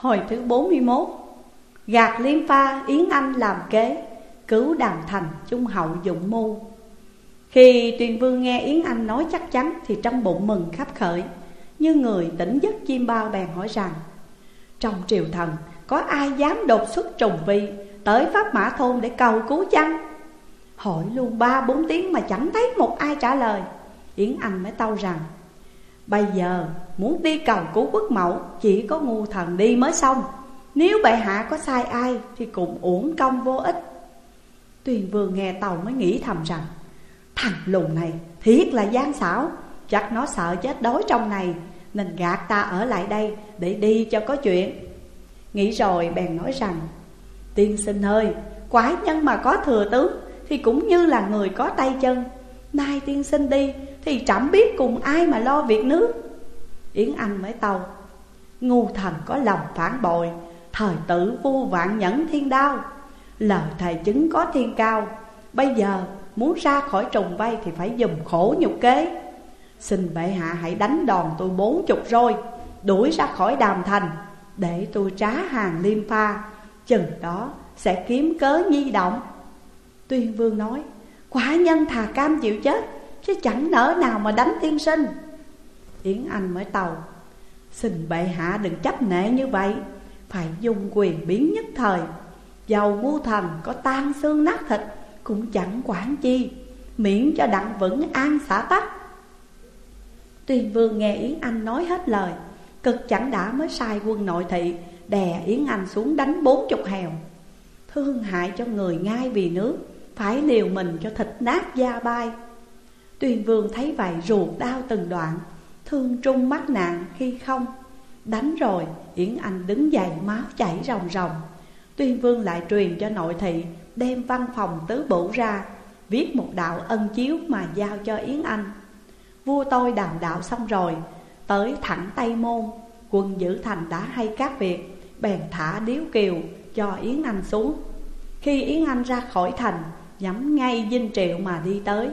Hồi thứ 41 Gạt liên Pha, Yến Anh làm kế, Cứu Đàm Thành, Trung Hậu dụng mưu. Khi Tuyền Vương nghe Yến Anh nói chắc chắn Thì trong bụng mừng khắp khởi, Như người tỉnh giấc chim bao bèn hỏi rằng, Trong triều thần, Có ai dám đột xuất trùng vi, Tới Pháp Mã Thôn để cầu cứu chăng? Hỏi luôn ba bốn tiếng mà chẳng thấy một ai trả lời. Yến Anh mới tâu rằng Bây giờ, muốn đi cầu cứu quốc mẫu, Chỉ có ngu thần đi mới xong. Nếu bệ hạ có sai ai, Thì cũng uổng công vô ích. Tuyền vương nghe tàu mới nghĩ thầm rằng, Thằng lùn này, thiệt là gian xảo. Chắc nó sợ chết đói trong này Nên gạt ta ở lại đây Để đi cho có chuyện. Nghĩ rồi bèn nói rằng, Tiên sinh ơi, Quái nhân mà có thừa tướng Thì cũng như là người có tay chân. Nay tiên sinh đi thì chẳng biết cùng ai mà lo việc nước. Yến Anh mới tâu, Ngu thần có lòng phản bội, Thời tử vô vạn nhẫn thiên đao. Lời thầy chứng có thiên cao, Bây giờ muốn ra khỏi trùng vây Thì phải dùng khổ nhục kế. Xin bệ hạ hãy đánh đòn tôi bốn chục rồi Đuổi ra khỏi đàm thành, Để tôi trá hàng liêm pha, Chừng đó sẽ kiếm cớ nhi động. Tuyên vương nói, Quả nhân thà cam chịu chết Chứ chẳng nỡ nào mà đánh tiên sinh. Yến Anh mới tàu, Xin bệ hạ đừng chấp nệ như vậy. Phải dùng quyền biến nhất thời. Dầu ngu thần có tan xương nát thịt, Cũng chẳng quản chi. Miễn cho đặng vững an xã tắc. Tuyên vương nghe Yến Anh nói hết lời, Cực chẳng đã mới sai quân nội thị, Đè Yến Anh xuống đánh bốn chục hèo. Thương hại cho người ngay vì nước Phải liều mình cho thịt nát da bay Tuyên vương thấy vậy ruột đau từng đoạn, Thương trung mắc nạn khi không. Đánh rồi, Yến Anh đứng dậy, máu chảy ròng ròng. Tuyên vương lại truyền cho nội thị, Đem văn phòng tứ bổ ra, Viết một đạo ân chiếu mà giao cho Yến Anh. Vua tôi đàm đạo xong rồi, Tới thẳng Tây Môn, Quân giữ thành đã hay các việc, Bèn thả điếu kiều cho Yến Anh xuống. Khi Yến Anh ra khỏi thành, Nhắm ngay dinh triệu mà đi tới.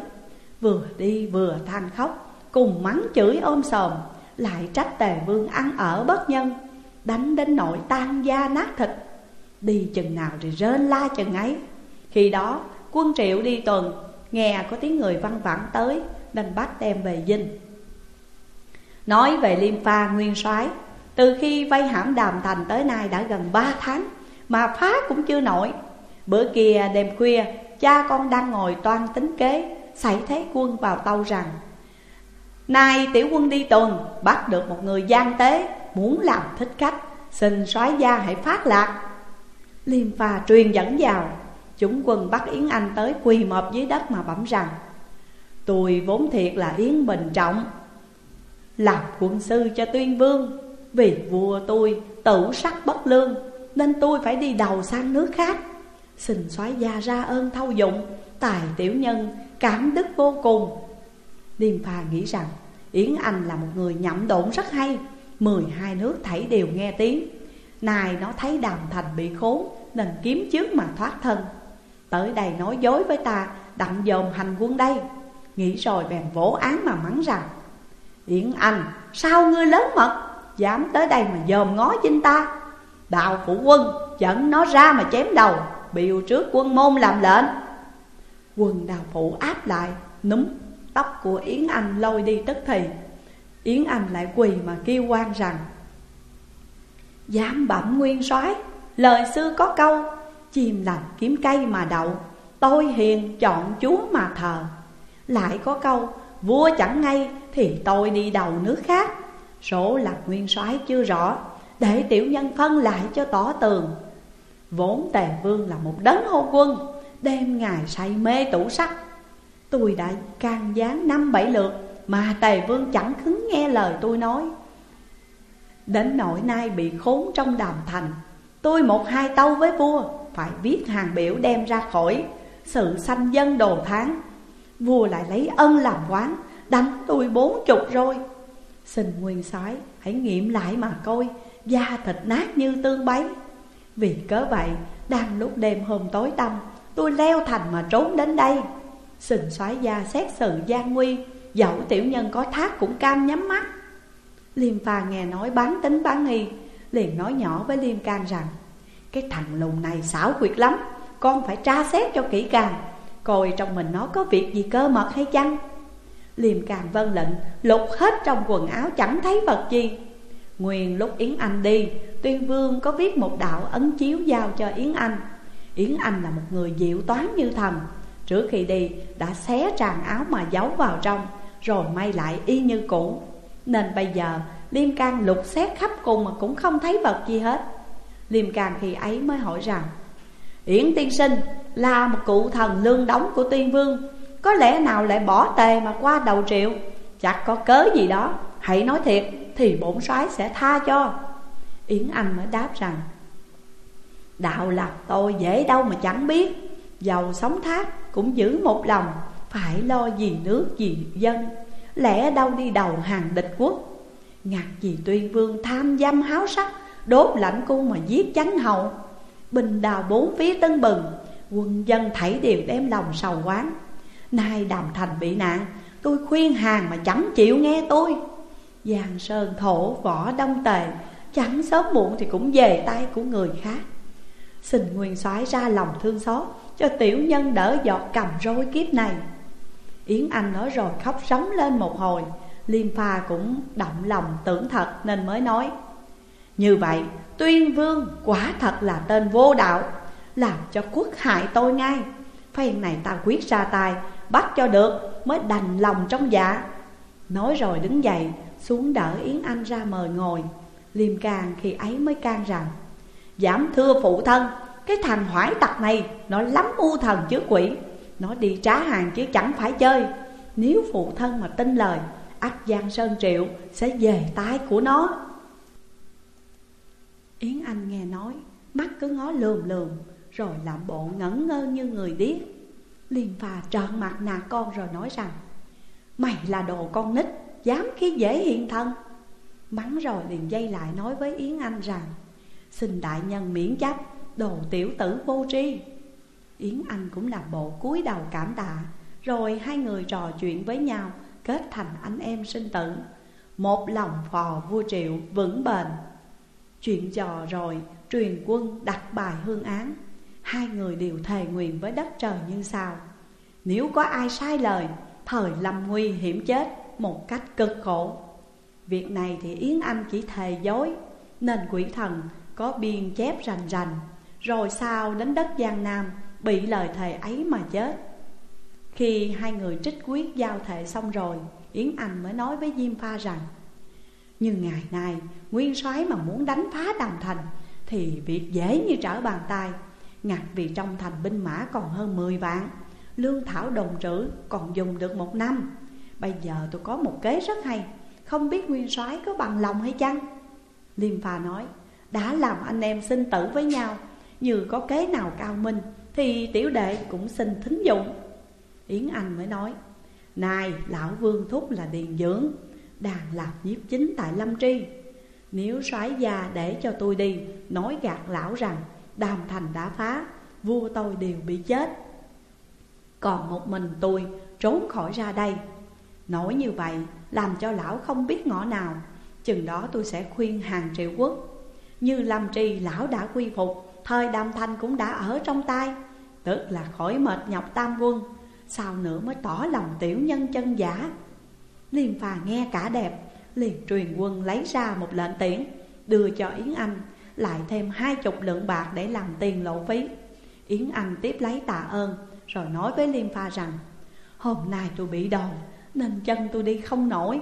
Vừa đi vừa than khóc, Cùng mắng chửi ôm sòm, Lại trách tề vương ăn ở bất nhân, Đánh đến nội tan da nát thịt. Đi chừng nào thì rên la chừng ấy. Khi đó, quân triệu đi tuần, Nghe có tiếng người văn vẳng tới, Nên bắt đem về dinh. Nói về Liêm Pha nguyên soái, Từ khi vây hãm đàm thành tới nay đã gần ba tháng, Mà phá cũng chưa nổi. Bữa kia đêm khuya, Cha con đang ngồi toan tính kế sải thế quân vào tâu rằng, Nay tiểu quân đi tuần, Bắt được một người gian tế Muốn làm thích khách, Xin soái gia hãy phát lạc. Liêm pha truyền dẫn vào, Chúng quân bắt Yến Anh tới quỳ mọp dưới đất mà bẩm rằng, Tôi vốn thiệt là Yến Bình Trọng, Làm quân sư cho tuyên vương. Vì vua tôi tử sắc bất lương, Nên tôi phải đi đầu sang nước khác. Xin soái gia ra ơn thâu dụng, Tài tiểu nhân cảm đức vô cùng. Điềm phà nghĩ rằng, Yến Anh là một người nhậm độn rất hay. Mười hai nước thảy đều nghe tiếng. Này nó thấy đàm thành bị khốn, Nên kiếm trước mà thoát thân. Tới đây nói dối với ta, Đặng dồn hành quân đây. Nghĩ rồi bèn vỗ án mà mắng rằng, Yến Anh, sao ngươi lớn mật, Dám tới đây mà dòm ngó chinh ta? Đạo phụ quân, dẫn nó ra mà chém đầu Biểu trước quân môn làm lệnh quần đào phụ áp lại, Núm tóc của Yến Anh lôi đi tức thì. Yến Anh lại quỳ mà kêu quan rằng Dám bẩm nguyên soái, Lời xưa có câu, Chim lành kiếm cây mà đậu, Tôi hiền chọn chúa mà thờ. Lại có câu, Vua chẳng ngay thì tôi đi đầu nước khác. Số là nguyên soái chưa rõ, Để tiểu nhân phân lại cho tỏ tường. Vốn tề vương là một đấng hô quân. Đêm ngày say mê tủ sắc Tôi đã can gián năm bảy lượt Mà tề vương chẳng khứng nghe lời tôi nói. Đến nỗi nay bị khốn trong đàm thành, Tôi một hai tâu với vua Phải viết hàng biểu đem ra khỏi Sự sanh dân đồ tháng. Vua lại lấy ân làm quán, Đánh tôi bốn chục rồi Xin nguyên soái hãy nghiệm lại mà coi, Da thịt nát như tương bấy. Vì cớ vậy, đang lúc đêm hôm tối tăm Tôi leo thành mà trốn đến đây. Sình xoái gia xét sự gian nguy, Dẫu tiểu nhân có thác cũng cam nhắm mắt. Liêm pha nghe nói bán tính bán nghi, Liền nói nhỏ với Liêm Can rằng, Cái thằng lùn này xảo quyệt lắm, Con phải tra xét cho kỹ càng, Coi trong mình nó có việc gì cơ mật hay chăng? Liêm Can vân lệnh, Lục hết trong quần áo chẳng thấy vật gì. Nguyên lúc Yến Anh đi, Tuyên Vương có viết một đạo ấn chiếu giao cho Yến Anh. Yến Anh là một người diệu toán như thần. Trước khi đi, đã xé tràn áo mà giấu vào trong, Rồi may lại y như cũ. Nên bây giờ, Liêm Can lục xét khắp cùng mà cũng không thấy vật gì hết. Liêm Can khi ấy mới hỏi rằng, Yến tiên sinh, là một cụ thần lương đóng của tiên vương, Có lẽ nào lại bỏ tề mà qua đầu triệu? Chắc có cớ gì đó, Hãy nói thiệt thì bổn soái sẽ tha cho. Yến Anh mới đáp rằng Đạo là tôi dễ đâu mà chẳng biết. Giàu sống thác cũng giữ một lòng, Phải lo gì nước gì dân. Lẽ đâu đi đầu hàng địch quốc? Ngạc gì tuyên vương tham dâm háo sắc, Đốt lãnh cung mà giết chánh hậu Bình đào bốn phía tân bừng, Quân dân thảy đều đem lòng sầu quán Nay đàm thành bị nạn, Tôi khuyên hàng mà chẳng chịu nghe tôi. Giang sơn thổ võ đông tề, Chẳng sớm muộn thì cũng về tay của người khác. Xin nguyên soái ra lòng thương xót, Cho tiểu nhân đỡ giọt cầm rối kiếp này. Yến Anh nói rồi khóc sống lên một hồi. Liêm pha cũng động lòng tưởng thật nên mới nói, Như vậy, tuyên vương quả thật là tên vô đạo, Làm cho quốc hại tôi ngay. Phen này ta quyết ra tay, Bắt cho được, mới đành lòng trong dạ. Nói rồi đứng dậy, xuống đỡ Yến Anh ra mời ngồi. Liêm càng khi ấy mới can rằng Dám thưa phụ thân, Cái thằng hoải tặc này, Nó lắm u thần chứ quỷ. Nó đi trá hàng chứ chẳng phải chơi. Nếu phụ thân mà tin lời ắt Giang Sơn Triệu sẽ về tay của nó. Yến Anh nghe nói, Mắt cứ ngó lườm lườm, Rồi làm bộ ngẩn ngơ như người điếc. Liên phà trợn mặt nạt con rồi nói rằng, Mày là đồ con nít, Dám khi dễ hiện thân. Mắng rồi liền dây lại nói với Yến Anh rằng Xin đại nhân miễn chấp Đồ tiểu tử vô tri. Yến Anh cũng làm bộ cúi đầu cảm tạ. Rồi hai người trò chuyện với nhau, Kết thành anh em sinh tử. Một lòng phò vua triệu vững bền. Chuyện trò rồi, Truyền quân đặt bài hương án. Hai người đều thề nguyện với đất trời như sau. Nếu có ai sai lời, Thời lâm nguy hiểm chết Một cách cực khổ. Việc này thì Yến Anh chỉ thề dối, Nên quỷ thần có biên chép rành rành, Rồi sao đến đất Giang Nam Bị lời thề ấy mà chết. Khi hai người trích quyết giao thệ xong rồi, Yến Anh mới nói với Diêm Pha rằng, nhưng ngày nay, Nguyên soái mà muốn đánh phá đàm thành Thì việc dễ như trở bàn tay. Ngặt vì trong thành binh mã còn hơn 10 vạn, Lương thảo đồng trữ còn dùng được một năm. Bây giờ tôi có một kế rất hay, Không biết nguyên soái có bằng lòng hay chăng? Liêm Pha nói đã làm anh em sinh tử với nhau. Như có kế nào cao minh, Thì tiểu đệ cũng xin thính dụng. Yến Anh mới nói, Này, lão vương thúc là điền dưỡng, Đang làm nhiếp chính tại Lâm Tri. Nếu soái già để cho tôi đi, Nói gạt lão rằng, Đàm thành đã phá, Vua tôi đều bị chết. Còn một mình tôi trốn khỏi ra đây. Nói như vậy, làm cho lão không biết ngõ nào. Chừng đó tôi sẽ khuyên hàng triệu quốc như làm trì lão đã quy phục, Thời đàm thanh cũng đã ở trong tay. Tức là khỏi mệt nhọc tam quân, Sao nữa mới tỏ lòng tiểu nhân chân giả? Liên phà nghe cả đẹp, Liền truyền quân lấy ra một lệnh tiễn, Đưa cho Yến Anh, Lại thêm hai chục lượng bạc để làm tiền lộ phí. Yến Anh tiếp lấy tạ ơn, Rồi nói với Liên pha rằng, Hôm nay tôi bị đòn, Nên chân tôi đi không nổi.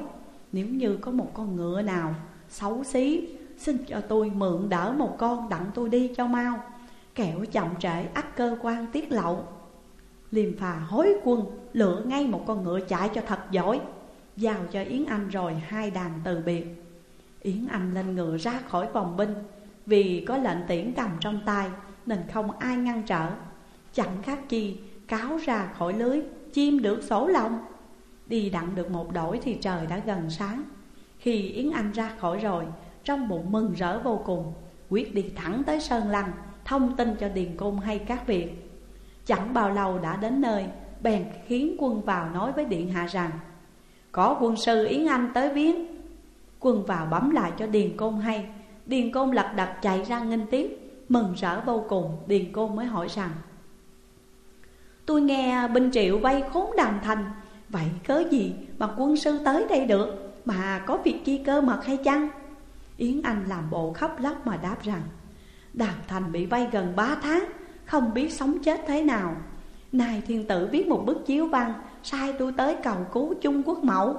Nếu như có một con ngựa nào Xấu xí Xin cho tôi mượn đỡ một con đặng tôi đi cho mau. Kẻo chậm trễ ắt cơ quan tiết lậu. Liêm phà hối quân, Lựa ngay một con ngựa chạy cho thật giỏi. Giao cho Yến Anh rồi hai đàn từ biệt. Yến Anh lên ngựa ra khỏi vòng binh. Vì có lệnh tiễn cầm trong tay, Nên không ai ngăn trở. Chẳng khác chi, cáo ra khỏi lưới Chim được sổ lòng. Đi đặng được một đổi thì trời đã gần sáng. Khi Yến Anh ra khỏi rồi trong bụng mừng rỡ vô cùng, Quyết đi thẳng tới Sơn Lăng, Thông tin cho Điền Cung hay các việc. Chẳng bao lâu đã đến nơi, Bèn khiến quân vào nói với Điện Hạ rằng, Có quân sư Yến Anh tới viếng. Quân vào bấm lại cho Điền Côn hay, Điền Côn lật đật chạy ra nghênh tiếp, Mừng rỡ vô cùng, Điền Côn mới hỏi rằng, Tôi nghe binh triệu vây khốn đàm thành, Vậy cớ gì mà quân sư tới đây được? Mà có việc chi cơ mật hay chăng? Yến Anh làm bộ khóc lóc mà đáp rằng, Đàm thành bị vây gần ba tháng, Không biết sống chết thế nào. Này thiên tử viết một bức chiếu văn, Sai tôi tới cầu cứu Trung Quốc Mẫu.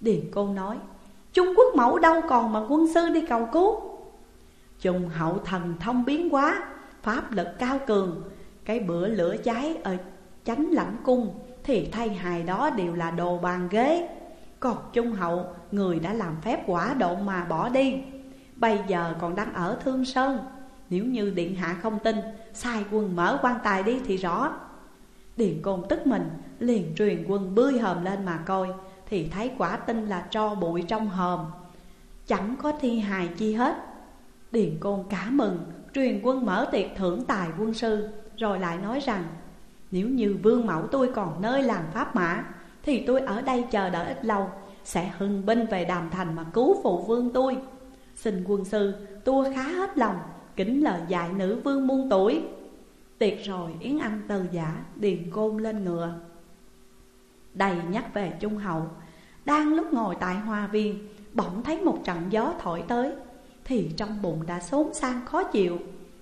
Điền Cô nói, Trung Quốc Mẫu đâu còn mà quân sư đi cầu cứu? Trung hậu thần thông biến quá Pháp lực cao cường. Cái bữa lửa cháy ở chánh lãnh cung, Thì thay hài đó đều là đồ bàn ghế. Còn Trung hậu, người đã làm phép quả độn mà bỏ đi. Bây giờ còn đang ở Thương Sơn. Nếu như điện hạ không tin, Sai quân mở quan tài đi thì rõ. Điện côn tức mình, Liền truyền quân bươi hòm lên mà coi, Thì thấy quả tinh là tro bụi trong hòm. Chẳng có thi hài chi hết. Điền côn cả mừng, Truyền quân mở tiệc thưởng tài quân sư, Rồi lại nói rằng, Nếu như vương mẫu tôi còn nơi làm pháp mã thì tôi ở đây chờ đợi ít lâu, Sẽ hưng binh về đàm thành mà cứu phụ vương tôi. Xin quân sư tôi khá hết lòng, Kính lời dạy nữ vương muôn tuổi. Tiệc rồi, Yến Anh từ giả, Điền côn lên ngựa. Đầy nhắc về Trung Hậu, Đang lúc ngồi tại hoa viên, Bỗng thấy một trận gió thổi tới. Thì trong bụng đã xốn sang khó chịu,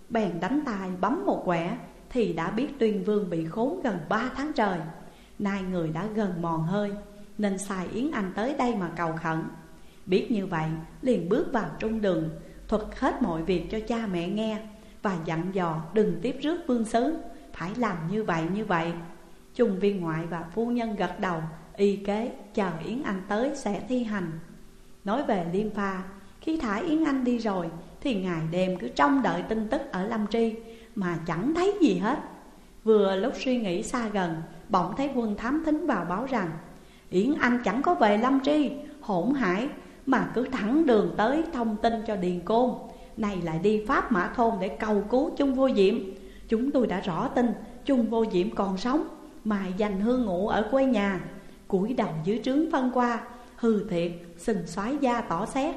Bèn đánh tài bấm một quẻ, Thì đã biết tuyên vương bị khốn gần ba tháng trời. Nay người đã gần mòn hơi, Nên xài Yến Anh tới đây mà cầu khẩn. Biết như vậy, liền bước vào trung đường, Thuật hết mọi việc cho cha mẹ nghe, Và dặn dò đừng tiếp rước vương sứ. Phải làm như vậy như vậy. Trung viên ngoại và phu nhân gật đầu, Y kế, chờ Yến Anh tới sẽ thi hành. Nói về Liêm Pha, khi thả Yến Anh đi rồi, Thì ngày đêm cứ trông đợi tin tức ở Lâm Tri, Mà chẳng thấy gì hết. Vừa lúc suy nghĩ xa gần Bỗng thấy quân thám thính vào báo rằng Yến Anh chẳng có về Lâm Tri Hỗn hải Mà cứ thẳng đường tới thông tin cho Điền Côn. Này lại đi Pháp Mã Thôn để cầu cứu chung Vô Diệm. Chúng tôi đã rõ tin chung Vô Diệm còn sống Mà dành hương ngủ ở quê nhà. Cúi đầu dưới trướng phân qua Hư thiệt, sình xoái da tỏ xét.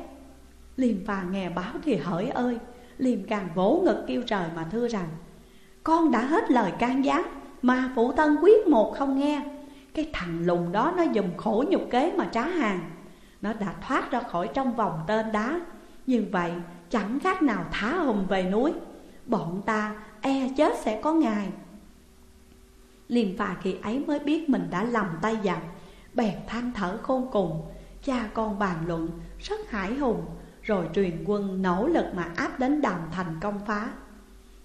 Liêm phà nghe báo thì hỡi ơi Liêm càng vỗ ngực kêu trời mà thưa rằng Con đã hết lời can gián mà phụ thân quyết một không nghe. Cái thằng lùng đó nó dùng khổ nhục kế mà trá hàng. Nó đã thoát ra khỏi trong vòng tên đá. Như vậy, chẳng khác nào thả hùng về núi. Bọn ta e chết sẽ có ngày. Liêm phà khi ấy mới biết mình đã lầm tay dặn Bèn than thở khôn cùng. Cha con bàn luận, rất hải hùng. Rồi truyền quân nỗ lực mà áp đến đàm thành công phá.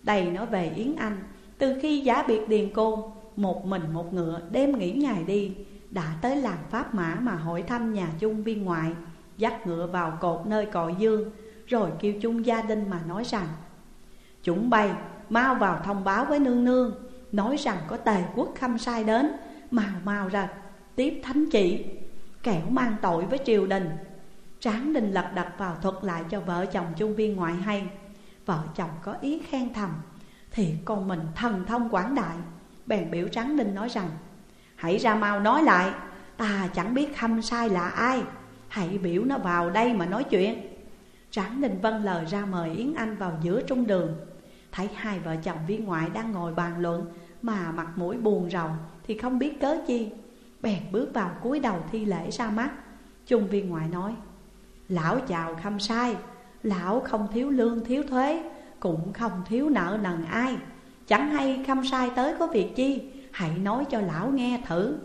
Đây nói về Yến Anh. Từ khi giá biệt Điền Côn, Một mình một ngựa, đêm nghỉ ngày đi, Đã tới làng Pháp Mã mà hỏi thăm nhà chung viên ngoại, Dắt ngựa vào cột nơi cội dương, Rồi kêu chung gia đình mà nói rằng, Chúng bay, mau vào thông báo với nương nương, Nói rằng có tề quốc khâm sai đến, Mau mau ra, tiếp thánh chỉ, Kẻo mang tội với triều đình. Tráng Đình lật đật vào thuật lại cho vợ chồng chung viên ngoại hay, Vợ chồng có ý khen thầm. Thì con mình thần thông quảng đại. Bèn biểu Tráng Đình nói rằng, Hãy ra mau nói lại. Ta chẳng biết khâm sai là ai. Hãy biểu nó vào đây mà nói chuyện. Tráng Đình vâng lời ra mời Yến Anh vào giữa trung đường. Thấy hai vợ chồng viên ngoại đang ngồi bàn luận Mà mặt mũi buồn rầu Thì không biết cớ chi, Bèn bước vào cúi đầu thi lễ ra mắt. Trung viên ngoại nói, Lão chào khâm sai. Lão không thiếu lương thiếu thuế. Cũng không thiếu nợ nần ai. Chẳng hay khâm sai tới có việc chi, Hãy nói cho lão nghe thử.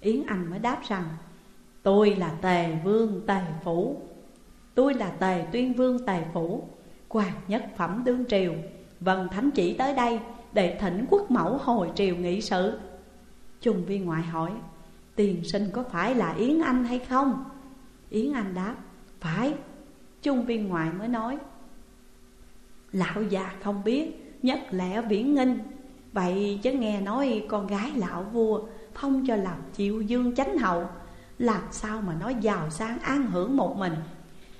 Yến Anh mới đáp rằng, Tôi là tề vương tề phủ. Tôi là tề tuyên vương tề phủ, Hoàng nhất phẩm đương triều Vân thánh chỉ tới đây Để thỉnh quốc mẫu hồi triều nghị sự. Trung viên ngoại hỏi, Tiền sinh có phải là Yến Anh hay không? Yến Anh đáp, phải. Trung viên ngoại mới nói Lão già không biết, Nhất lẽ viễn nghinh. Vậy chứ nghe nói con gái lão vua Phong cho làm chiêu dương chánh hậu Làm sao mà nói giàu sang an hưởng một mình?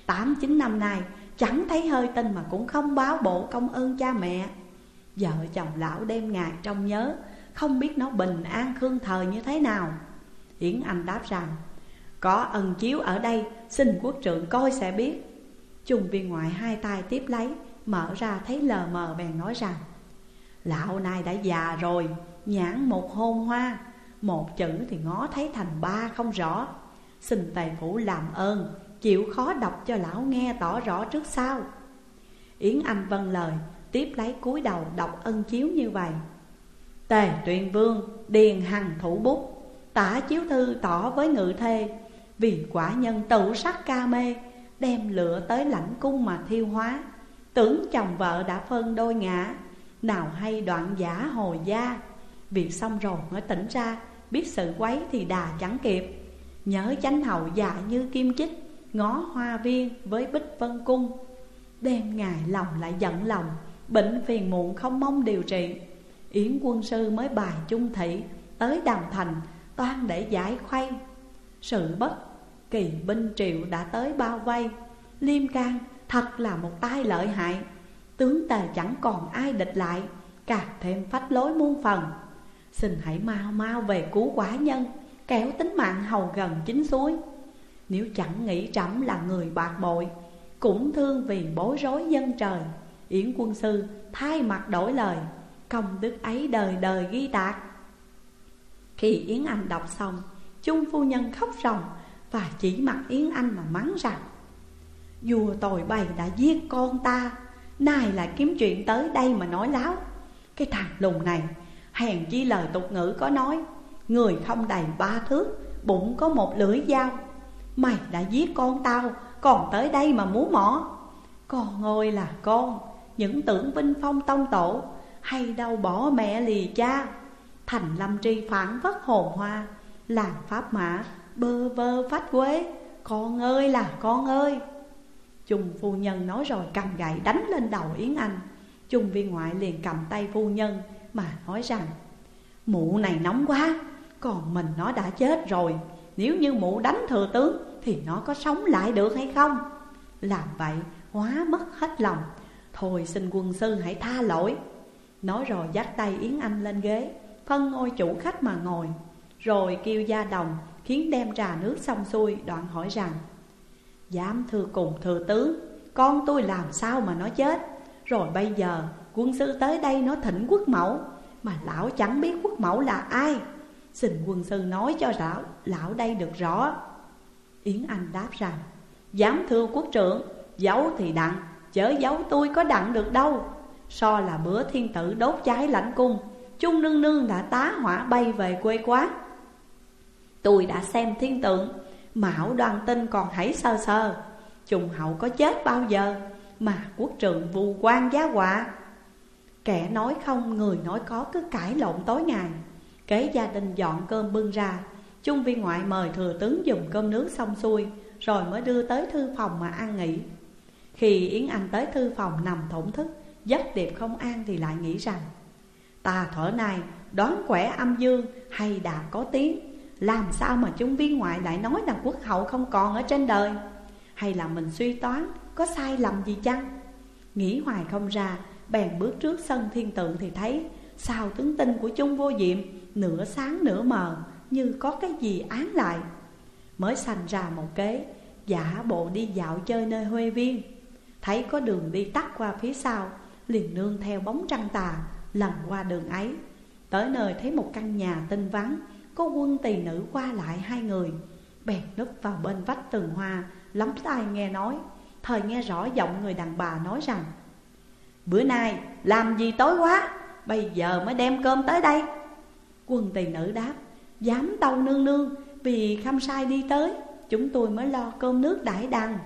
Tám, chín năm nay, Chẳng thấy hơi tin mà cũng không báo bộ công ơn cha mẹ. Vợ chồng lão đêm ngày trong nhớ, Không biết nó bình an khương thời như thế nào. Yến Anh đáp rằng, có ân chiếu ở đây, Xin quốc trượng coi sẽ biết. Trung viên ngoại hai tay tiếp lấy Mở ra thấy lờ mờ bèn nói rằng, Lão này đã già rồi, Nhãn một hôn hoa, Một chữ thì ngó thấy thành ba không rõ. Xin tài phủ làm ơn, Chịu khó đọc cho lão nghe tỏ rõ trước sau. Yến Anh vâng lời, Tiếp lấy cúi đầu đọc ân chiếu như vậy. Tề tuyên vương, Điền hằng thủ bút, Tả chiếu thư tỏ với ngự thê, Vì quả nhân tự sắc ca mê, Đem lửa tới lãnh cung mà thiêu hóa. Tưởng chồng vợ đã phân đôi ngã. Nào hay đoạn giả hồi gia. Việc xong rồi mới tỉnh ra, Biết sự quấy thì đà chẳng kịp. Nhớ chánh hậu già như kim chích, Ngó hoa viên với bích vân cung. Đêm ngày lòng lại giận lòng, Bệnh phiền muộn không mong điều trị. Yến quân sư mới bài chung thị, Tới đàm thành, toan để giải khuây. Sự bất kỳ binh triệu đã tới bao vây. Liêm can thật là một tai lợi hại. Tướng tề chẳng còn ai địch lại, Càng thêm phách lối muôn phần. Xin hãy mau mau về cứu quả nhân Kéo tính mạng hầu gần chính suối. Nếu chẳng nghĩ trẫm là người bạc bội, Cũng thương vì bối rối dân trời, Yến quân sư thay mặt đổi lời, Công đức ấy đời đời ghi tạc. Khi Yến Anh đọc xong, chung phu nhân khóc ròng Và chỉ mặt Yến Anh mà mắng rằng Vua tồi bày đã giết con ta. Nay lại kiếm chuyện tới đây mà nói láo. Cái thằng lùng này, Hèn chi lời tục ngữ có nói, Người không đầy ba thước, Bụng có một lưỡi dao. Mày đã giết con tao, Còn tới đây mà muốn mỏ Con ơi là con, Những tưởng vinh phong tông tổ, Hay đâu bỏ mẹ lì cha. Thành lâm tri phản vất hồn hoa Làm pháp mã bơ vơ phách quế. Con ơi là con ơi. Trung phu nhân nói rồi cầm gậy đánh lên đầu Yến Anh. Trung viên ngoại liền cầm tay phu nhân mà nói rằng, Mụ này nóng quá, còn mình nó đã chết rồi. Nếu như mụ đánh thừa tướng Thì nó có sống lại được hay không? Làm vậy, hóa mất hết lòng. Thôi xin quân sư hãy tha lỗi. Nói rồi dắt tay Yến Anh lên ghế, Phân ngôi chủ khách mà ngồi. Rồi kêu gia đồng Khiến đem trà nước xong xuôi Đoạn hỏi rằng Dám thưa cùng thừa tướng Con tôi làm sao mà nó chết? Rồi bây giờ quân sư tới đây nó thỉnh quốc mẫu. Mà lão chẳng biết quốc mẫu là ai. Xin quân sư nói cho lão, lão đây được rõ. Yến Anh đáp rằng Dám thưa quốc trưởng Giấu thì đặng Chớ giấu tôi có đặng được đâu. So là bữa thiên tử đốt cháy lãnh cung Trung nương nương đã tá hỏa bay về quê quá Tôi đã xem thiên tượng Mão đoàn tinh còn hãy sơ sơ. Trùng hậu có chết bao giờ Mà quốc trường vù quan giá họa? Kẻ nói không, người nói có cứ cãi lộn tối ngày. Kế gia đình dọn cơm bưng ra. Trung viên ngoại mời thừa tướng dùng cơm nước xong xuôi, Rồi mới đưa tới thư phòng mà ăn nghỉ. Khi Yến Anh tới thư phòng nằm thổn thức, Giấc điệp không an thì lại nghĩ rằng, Ta thở này, đoán quẻ âm dương hay đã có tiếng? Làm sao mà trung viên ngoại lại nói là quốc hậu không còn ở trên đời? Hay là mình suy toán, có sai lầm gì chăng? Nghĩ hoài không ra, Bèn bước trước sân thiên tượng thì thấy Sao tướng tinh của chung vô diệm, Nửa sáng nửa mờ, Như có cái gì án lại. Mới sanh ra một kế, Giả bộ đi dạo chơi nơi Huê Viên. Thấy có đường đi tắt qua phía sau, Liền nương theo bóng trăng tà, Lần qua đường ấy. Tới nơi thấy một căn nhà tinh vắng có quân tỳ nữ qua lại hai người, Bèn núp vào bên vách tường hoa, Lắm tai nghe nói. Thời nghe rõ giọng người đàn bà nói rằng, Bữa nay làm gì tối quá, Bây giờ mới đem cơm tới đây. Quân tỳ nữ đáp, Dám tâu nương nương, Vì khâm sai đi tới, Chúng tôi mới lo cơm nước đãi đằng.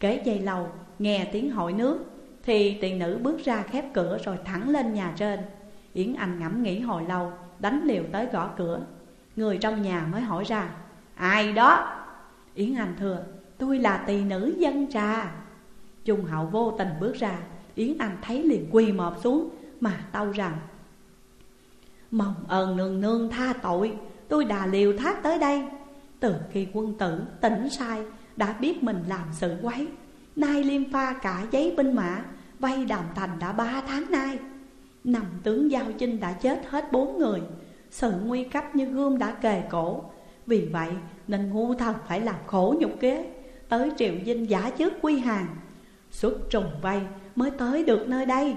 Kế dây lầu, Nghe tiếng hỏi nước, Thì tỳ nữ bước ra khép cửa Rồi thẳng lên nhà trên. Yến Anh ngẫm nghĩ hồi lâu Đánh liều tới gõ cửa. Người trong nhà mới hỏi ra, Ai đó? Yến Anh thưa Tôi là tỳ nữ dân trà. Trung hậu vô tình bước ra, Yến Anh thấy liền quỳ mọp xuống, Mà tâu rằng Mong ơn nương nương tha tội, Tôi đà liều thác tới đây. Từ khi quân tử tỉnh sai, Đã biết mình làm sự quấy, Nay liêm pha cả giấy binh mã Vây đàm thành đã ba tháng nay. Nằm tướng Giao Chinh đã chết hết bốn người. Sự nguy cấp như gươm đã kề cổ. Vì vậy, nên ngu thần phải làm khổ nhục kế. Tới triệu dinh giả trước quy hàng. Xuất trùng vây mới tới được nơi đây.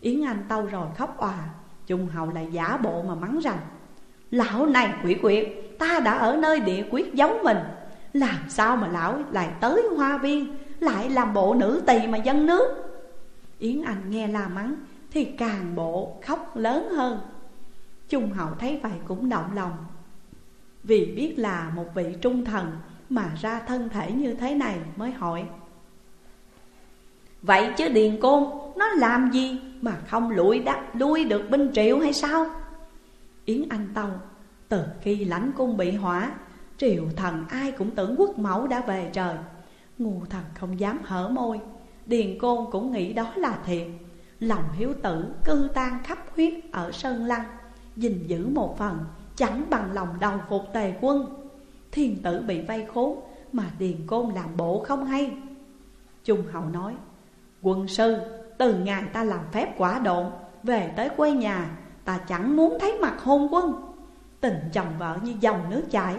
Yến Anh tâu rồi khóc òa. Trung hậu lại giả bộ mà mắng rằng, Lão này quỷ quyệt, Ta đã ở nơi địa quyết giống mình. Làm sao mà lão lại tới hoa viên, Lại làm bộ nữ tỳ mà dân nước? Yến Anh nghe la mắng thì càng bộ khóc lớn hơn. Trung hậu thấy vậy cũng động lòng. Vì biết là một vị trung thần Mà ra thân thể như thế này mới hỏi, Vậy chứ Điền Côn, nó làm gì mà không lùi đắc lui được binh triệu hay sao? Yến Anh Tâu, từ khi lãnh cung bị hỏa, Triều thần ai cũng tưởng quốc mẫu đã về trời. Ngu thần không dám hở môi. Điền Côn cũng nghĩ đó là thiệt. Lòng hiếu tử cư tan khắp huyết ở Sơn Lăng, gìn giữ một phần, chẳng bằng lòng đầu phục tề quân. Thiên tử bị vây khốn mà Điền Côn làm bộ không hay. Trung Hậu nói, Quân sư, từ ngày ta làm phép quả độn, Về tới quê nhà, ta chẳng muốn thấy mặt hôn quân. Tình chồng vợ như dòng nước chảy.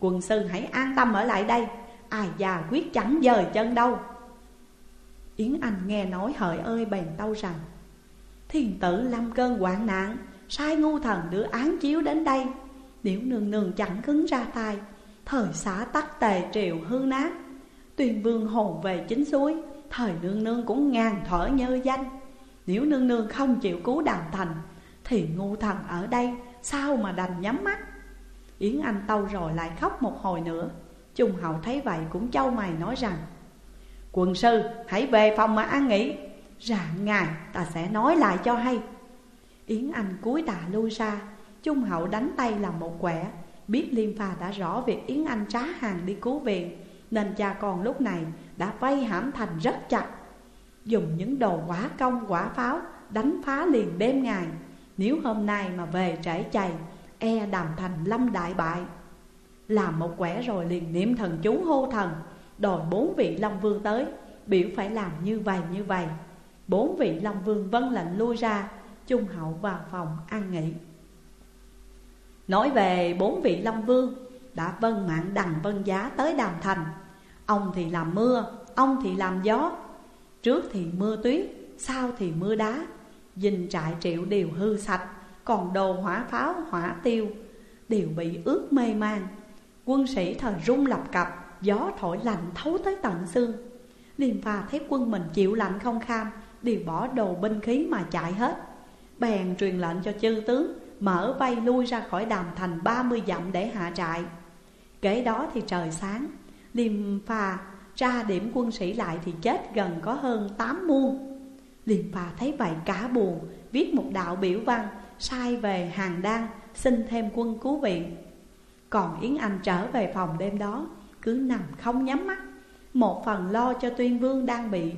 Quân sư hãy an tâm ở lại đây, Ai già quyết chẳng dời chân đâu. Yến Anh nghe nói hỡi ơi bèn tâu rằng Thiền tử lâm cơn hoạn nạn, Sai ngu thần đưa án chiếu đến đây. Nếu nương nương chẳng cứng ra tay, Thời xã tắc tề triều hư nát. Tuyền vương hồn về chính suối, Thời nương nương cũng ngàn thở nhơ danh. Nếu nương nương không chịu cứu đàm thành, Thì ngu thần ở đây sao mà đành nhắm mắt? Yến Anh tâu rồi lại khóc một hồi nữa. Trung hậu thấy vậy cũng châu mày nói rằng quận sư, hãy về phòng mà an nghỉ. Rạng ngày ta sẽ nói lại cho hay. Yến Anh cúi tạ lui ra. Trung hậu đánh tay làm một quẻ. Biết Liêm phà đã rõ việc Yến Anh trá hàng đi cứu viện Nên cha con lúc này đã vây hãm thành rất chặt. Dùng những đồ quả công, quả pháo, Đánh phá liền đêm ngày. Nếu hôm nay mà về trễ chày E đàm thành lâm đại bại. Làm một quẻ rồi liền niệm thần chú hô thần. Đòi bốn vị Long Vương tới. Biểu phải làm như vậy như vậy Bốn vị Long Vương vân lệnh lui ra Trung hậu vào phòng ăn nghỉ. Nói về bốn vị Long Vương Đã vân mạng đằng vân giá tới đàm thành. Ông thì làm mưa, ông thì làm gió. Trước thì mưa tuyết, sau thì mưa đá. Dinh trại triệu đều hư sạch Còn đồ hỏa pháo, hỏa tiêu Đều bị ướt mê man. Quân sĩ thời rung lập cập Gió thổi lạnh thấu tới tận xương. Liêm pha thấy quân mình chịu lạnh không kham, Đều bỏ đồ binh khí mà chạy hết. Bèn truyền lệnh cho chư tướng Mở vây lui ra khỏi đàm thành ba mươi dặm để hạ trại. Kế đó thì trời sáng, Liêm pha ra điểm quân sĩ lại thì chết gần có hơn tám muôn. Liêm pha thấy vậy cả buồn, Viết một đạo biểu văn, sai về hàng đan, Xin thêm quân cứu viện. Còn Yến Anh trở về phòng đêm đó cứ nằm không nhắm mắt. Một phần lo cho tuyên vương đang bị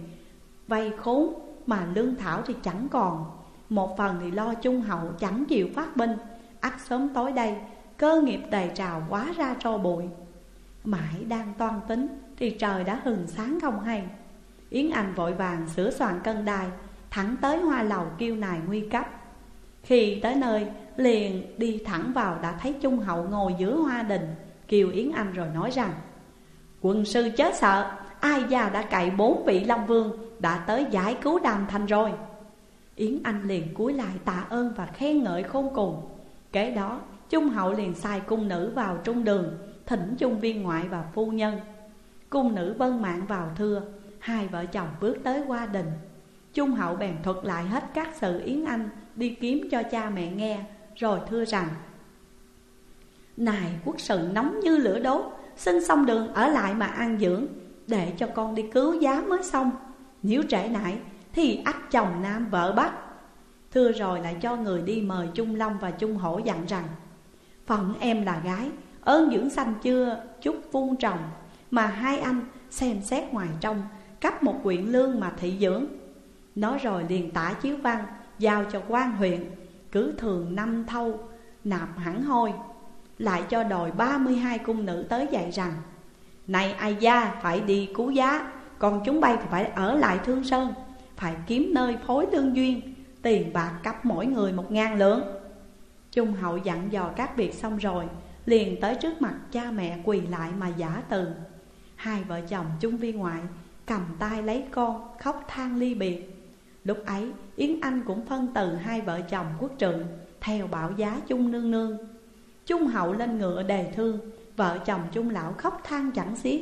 vây khốn Mà lương thảo thì chẳng còn. Một phần thì lo trung hậu chẳng chịu phát binh. Ắt sớm tối đây, Cơ nghiệp đầy trào quá ra tro bụi. Mãi đang toan tính Thì trời đã hừng sáng không hay. Yến Anh vội vàng sửa soạn cân đài, Thẳng tới hoa lầu kêu nài nguy cấp. Khi tới nơi, liền đi thẳng vào đã thấy Trung Hậu ngồi giữa hoa đình, Kêu Yến Anh rồi nói rằng Quân sư chết sợ, Ai già đã cậy bốn vị Long Vương Đã tới giải cứu đàm thành rồi. Yến Anh liền cúi lại tạ ơn và khen ngợi khôn cùng. Kế đó, Trung Hậu liền sai cung nữ vào trung đường, thỉnh Trung viên ngoại và phu nhân. Cung nữ vân mạng vào thưa, Hai vợ chồng bước tới qua đình. Trung hậu bèn thuật lại hết các sự Yến Anh Đi kiếm cho cha mẹ nghe, Rồi thưa rằng, Này quốc sự nóng như lửa đốt Xin xong đường ở lại mà ăn dưỡng, Để cho con đi cứu giá mới xong. Nếu trễ nại Thì ắt chồng nam vợ bắt Thưa rồi lại cho người đi mời Trung Long và Trung Hổ dặn rằng, Phận em là gái, Ơn dưỡng sanh chưa? Chút vuông trồng. Mà hai anh xem xét ngoài trong, Cấp một quyện lương mà thị dưỡng. Nói rồi liền tả chiếu văn, Giao cho quan huyện, Cứ thường năm thâu, Nạp hẳn hôi. Lại cho đòi 32 cung nữ tới dạy rằng, Này ai gia, phải đi cứu giá, Còn chúng bay thì phải ở lại Thương Sơn, Phải kiếm nơi phối tương duyên, Tiền bạc cấp mỗi người một ngàn lượng. Trung hậu dặn dò các việc xong rồi, Liền tới trước mặt cha mẹ quỳ lại mà giả từ. Hai vợ chồng chung viên ngoại Cầm tay lấy con, khóc than ly biệt. Lúc ấy, Yến Anh cũng phân từ hai vợ chồng quốc trượng Theo bảo giá chung nương nương. Trung hậu lên ngựa đề thương Vợ chồng Trung lão khóc than chẳng xiết.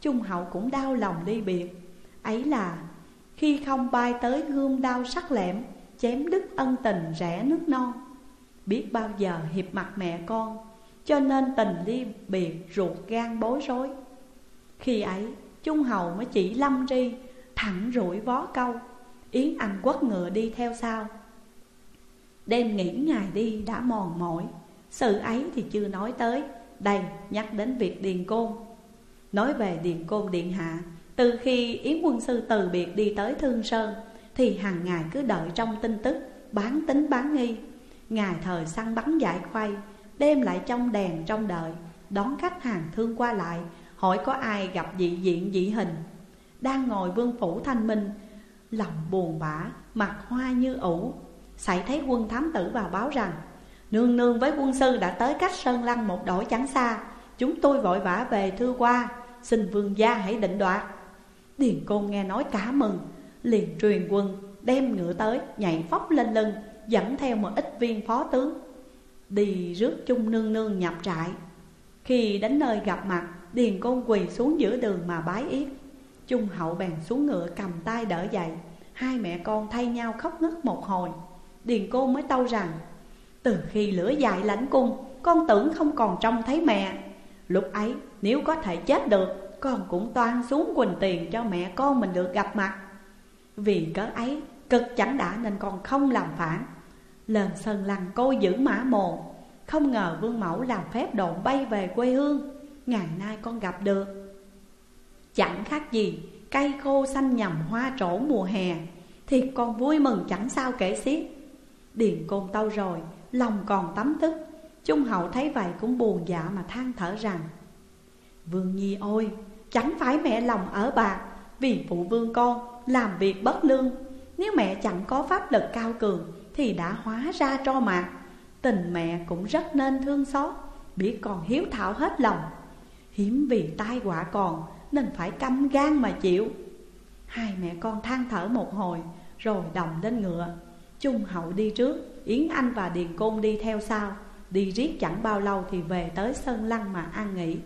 Trung hậu cũng đau lòng ly biệt. Ấy là, khi không bay tới gươm đau sắc lẹm Chém đứt ân tình rẽ nước non. Biết bao giờ hiệp mặt mẹ con, Cho nên tình ly biệt ruột gan bối rối. Khi ấy, Trung hậu mới chỉ lâm ri, Thẳng rủi vó câu Yến Anh quất ngựa đi theo sau Đêm nghỉ ngày đi đã mòn mỏi. Sự ấy thì chưa nói tới. Đây nhắc đến việc Điền Côn. Nói về Điền Côn Điện Hạ Từ khi Yến quân sư từ biệt đi tới Thương Sơn Thì hàng ngày cứ đợi trong tin tức Bán tính bán nghi. Ngày thời săn bắn giải khoay Đêm lại trong đèn trong đợi Đón khách hàng thương qua lại Hỏi có ai gặp dị diện dị hình. Đang ngồi vương phủ thanh minh Lòng buồn bã, mặt hoa như ủ. Xảy thấy quân thám tử vào báo rằng Nương nương với quân sư đã tới cách Sơn Lăng một đổi chẳng xa. Chúng tôi vội vã về thư qua. Xin vương gia hãy định đoạt. Điền Côn nghe nói cả mừng, Liền truyền quân, đem ngựa tới, Nhảy phóc lên lưng, Dẫn theo một ít viên phó tướng. Đi rước chung nương nương nhập trại. Khi đến nơi gặp mặt, Điền Côn quỳ xuống giữa đường mà bái yết. Trung hậu bèn xuống ngựa cầm tay đỡ dậy. Hai mẹ con thay nhau khóc ngất một hồi. Điền cô mới tâu rằng từ khi lửa dài lãnh cung Con tưởng không còn trông thấy mẹ. Lúc ấy nếu có thể chết được Con cũng toan xuống quỳnh tiền cho mẹ con mình được gặp mặt. Vì cớ ấy cực chẳng đã nên con không làm phản. Lên sân lăng cô giữ mã mồ Không ngờ vương mẫu làm phép độn bay về quê hương Ngày nay con gặp được. Chẳng khác gì cây khô xanh nhầm hoa trổ mùa hè Thì con vui mừng chẳng sao kể xiết. Điền côn tâu rồi, lòng còn tấm tức Trung hậu thấy vậy cũng buồn dạ mà than thở rằng Vương Nhi ôi, chẳng phải mẹ lòng ở bạc Vì phụ vương con làm việc bất lương. Nếu mẹ chẳng có pháp lực cao cường Thì đã hóa ra cho mạc Tình mẹ cũng rất nên thương xót Biết còn hiếu thảo hết lòng. Hiếm vì tai họa còn nên phải căm gan mà chịu. Hai mẹ con than thở một hồi Rồi đồng lên ngựa. Trung hậu đi trước. Yến Anh và Điền Côn đi theo sau. Đi riết chẳng bao lâu thì về tới Sơn Lăng mà an nghỉ.